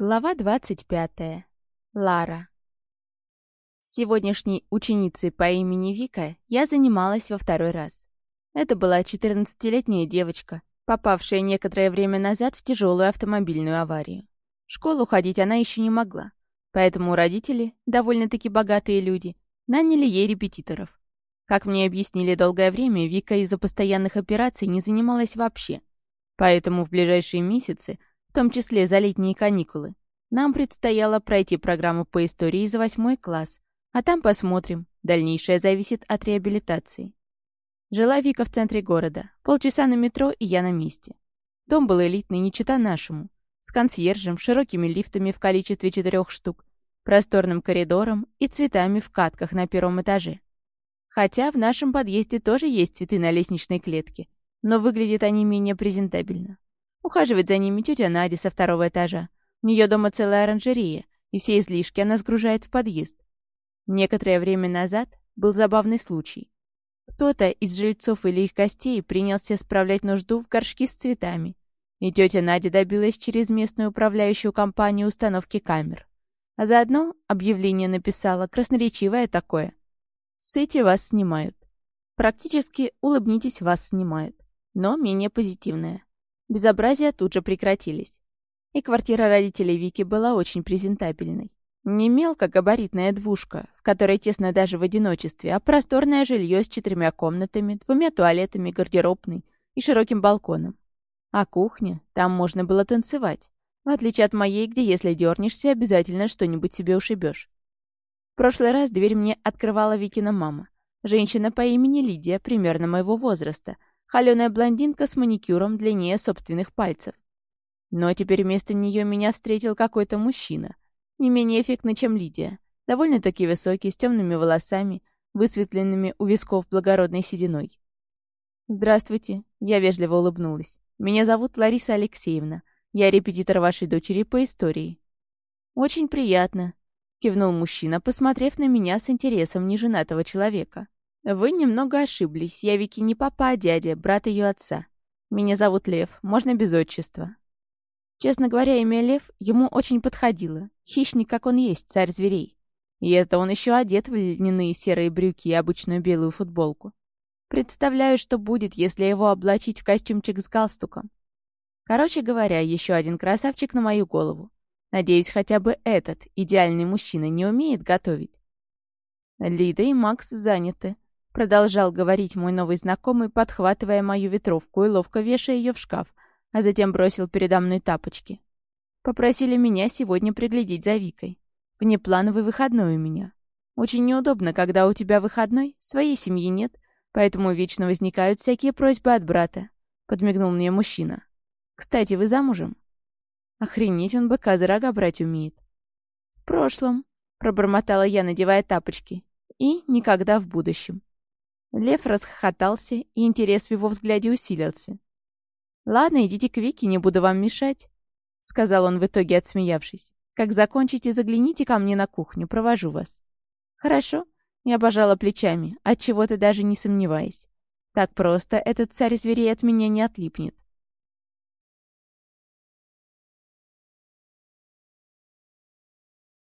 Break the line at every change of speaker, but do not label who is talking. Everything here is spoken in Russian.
Глава 25. Лара. С сегодняшней ученицей по имени Вика я занималась во второй раз. Это была 14-летняя девочка, попавшая некоторое время назад в тяжелую автомобильную аварию. В школу ходить она еще не могла, поэтому родители, довольно-таки богатые люди, наняли ей репетиторов. Как мне объяснили долгое время, Вика из-за постоянных операций не занималась вообще. Поэтому в ближайшие месяцы том числе за летние каникулы, нам предстояло пройти программу по истории за восьмой класс, а там посмотрим. Дальнейшее зависит от реабилитации. Жила Вика в центре города. Полчаса на метро, и я на месте. Дом был элитный, не чита нашему. С консьержем, широкими лифтами в количестве четырех штук, просторным коридором и цветами в катках на первом этаже. Хотя в нашем подъезде тоже есть цветы на лестничной клетке, но выглядят они менее презентабельно. Ухаживает за ними тетя Надя со второго этажа. У нее дома целая оранжерея, и все излишки она сгружает в подъезд. Некоторое время назад был забавный случай. Кто-то из жильцов или их гостей принялся справлять нужду в горшки с цветами, и тетя Надя добилась через местную управляющую компанию установки камер. А заодно объявление написала, красноречивое такое. «Сыти вас снимают». Практически «улыбнитесь, вас снимают», но менее позитивное. Безобразия тут же прекратились. И квартира родителей Вики была очень презентабельной. Не мелкогабаритная двушка, в которой тесно даже в одиночестве, а просторное жилье с четырьмя комнатами, двумя туалетами, гардеробной и широким балконом. А кухня, там можно было танцевать. В отличие от моей, где если дернешься, обязательно что-нибудь себе ушибешь. В прошлый раз дверь мне открывала Викина мама. Женщина по имени Лидия, примерно моего возраста, Холеная блондинка с маникюром длиннее собственных пальцев. Но теперь вместо нее меня встретил какой-то мужчина. Не менее эффектный, чем Лидия. Довольно-таки высокий, с темными волосами, высветленными у висков благородной сединой. «Здравствуйте», — я вежливо улыбнулась. «Меня зовут Лариса Алексеевна. Я репетитор вашей дочери по истории». «Очень приятно», — кивнул мужчина, посмотрев на меня с интересом неженатого человека. «Вы немного ошиблись. Я Вики не папа, а дядя, брат ее отца. Меня зовут Лев, можно без отчества». Честно говоря, имя Лев ему очень подходило. Хищник, как он есть, царь зверей. И это он еще одет в льняные серые брюки и обычную белую футболку. Представляю, что будет, если его облачить в костюмчик с галстуком. Короче говоря, еще один красавчик на мою голову. Надеюсь, хотя бы этот идеальный мужчина не умеет готовить. Лида и Макс заняты. Продолжал говорить мой новый знакомый, подхватывая мою ветровку и ловко вешая ее в шкаф, а затем бросил передо мной тапочки. Попросили меня сегодня приглядеть за Викой. Внеплановый выходной у меня. Очень неудобно, когда у тебя выходной, своей семьи нет, поэтому вечно возникают всякие просьбы от брата», — подмигнул мне мужчина. «Кстати, вы замужем?» Охренеть он быка за рога брать умеет. «В прошлом», — пробормотала я, надевая тапочки, — «и никогда в будущем». Лев расхохотался, и интерес в его взгляде усилился. «Ладно, идите к Вике, не буду вам мешать», — сказал он в итоге, отсмеявшись. «Как закончите, загляните ко мне на кухню, провожу вас». «Хорошо», — я пожала плечами, от чего то даже не сомневаясь. «Так просто этот царь зверей от меня не отлипнет».